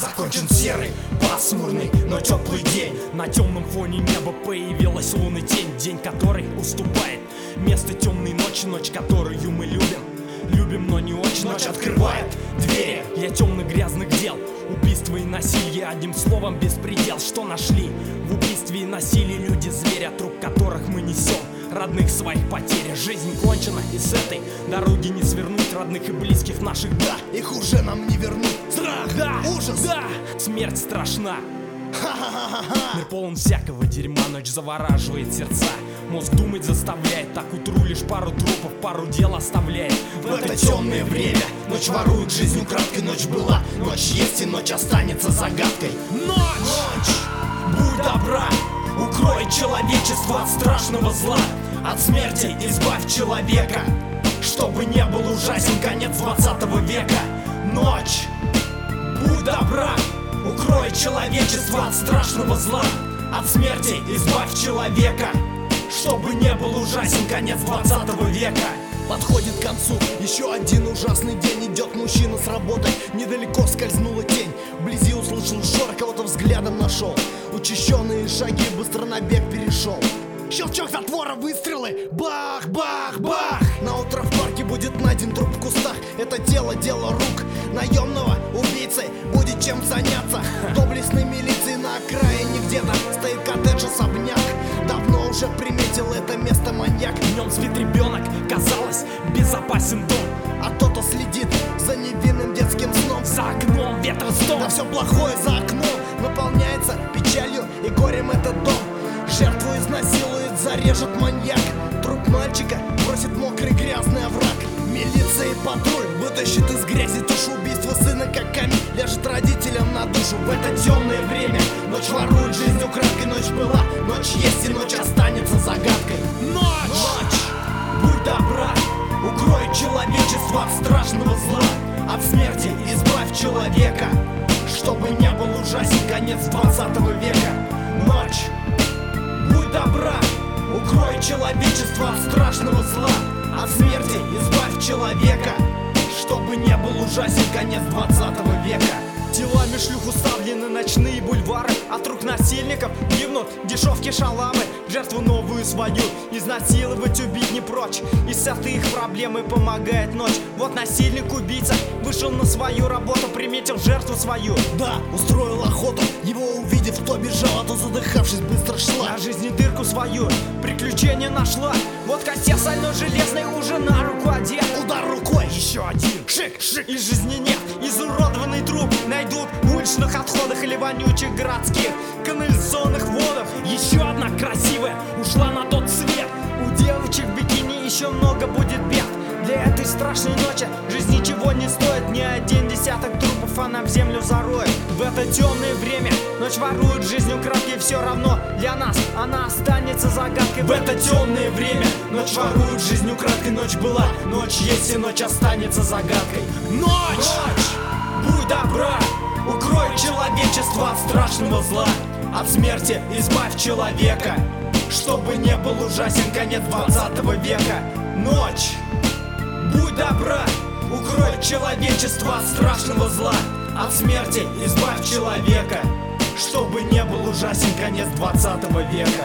Закончен серый, пасмурный, но теплый день. На темном фоне неба появилась лунный тень День, который уступает место темной ночи Ночь, которую мы любим. Любим, но не очень Ночь открывает двери. Я темно-грязных дел Убийство и насилие, одним словом беспредел. Что нашли? В убийстве и насилии люди Звери, от рук которых мы несем Родных своих потерь. Жизнь кончена и с этой дороги не свернуть Родных и близких наших, да. Их уже нам не вернуть. Страх, Да, ужас. да, смерть страшна. Мир полон всякого дерьма, ночь завораживает сердца. Мозг думать заставляет, так утру лишь пару трупов, пару дел оставляет. В это темное время Ночь ворует жизнь. украдкой. Ночь была, ночь есть и ночь останется загадкой. Ночь! Будь добра, укрой человечество от страшного зла. От смерти избавь человека Чтобы не был ужасен конец 20 века. Ночь Будь добра Укрой человечество от страшного зла От смерти избавь человека Чтобы не был ужасен конец 20 века. Подходит к концу еще один ужасный день Идет мужчина с работы, недалеко скользнула тень Вблизи услышал шор, кого-то взглядом нашел. Учащенные шаги, быстро на бег перешел. Щелчок затвора, выстрелы, бах, бах, бах дело, рук наемного убийцы. Будет чем заняться. Доблестной милиции на окраине где-то Стоит коттедж особняк. Давно уже приметил это место маньяк. В нем спит ребенок, казалось, безопасен дом. А кто-то следит за невинным детским сном. За окном ветра стон. Да все плохое за окном Наполняется печалью и горем этот дом. Жертву изнасилует, зарежет маньяк вытащит из грязи тушу убийства сына как камень. Ляжет родителям на душу в это темное время. Ночь ворует жизнь украдкой, ночь была Ночь есть и ночь останется загадкой. Ночь! Ночь! Будь добра, укрой человечество от страшного зла. От смерти избавь человека Чтобы не был ужасен конец 20 века. Ночь! Будь добра, укрой человечество от страшного зла. От смерти избавь человека Чтобы не был ужасен конец 20 века. Телами шлюх уставлены ночные бульвары От рук насильников гибнут дешевки шаламы Жертву новую свою изнасиловать, убить не прочь. И этой их проблемой помогает ночь. Вот насильник-убийца вышел на свою работу Приметил жертву свою. Да, устроил охоту, его увидев, кто бежал, а то задыхавшись быстро шла. На жизни дырку свою приключение нашла. Вот костя стальной железной уже на руку одет. Удар рукой, Еще один. Шик, шик. И жизни нет, изуродованный труп. Найдут в уличных отходах или вонючих городских канализационных водах. Еще одна красивая. Ушла на тот свет. У девочек в бикини еще много будет бед. Для этой страшной ночи жизнь ничего не стоит. Ни один десяток трупов она в землю зароет это темное время. Ночь ворует жизнь украдкой Все равно для нас. Она останется загадкой В это темное время. Ночь ворует жизнь украдкой Ночь была, ночь есть и ночь останется загадкой. Ночь! Будь добра, укрой человечество от страшного зла. От смерти избавь человека Чтобы не был ужасен конец 20 века. Ночь! Будь добра, укрой человечество от страшного зла От смерти избавь человека Чтобы не был ужасен конец 20 века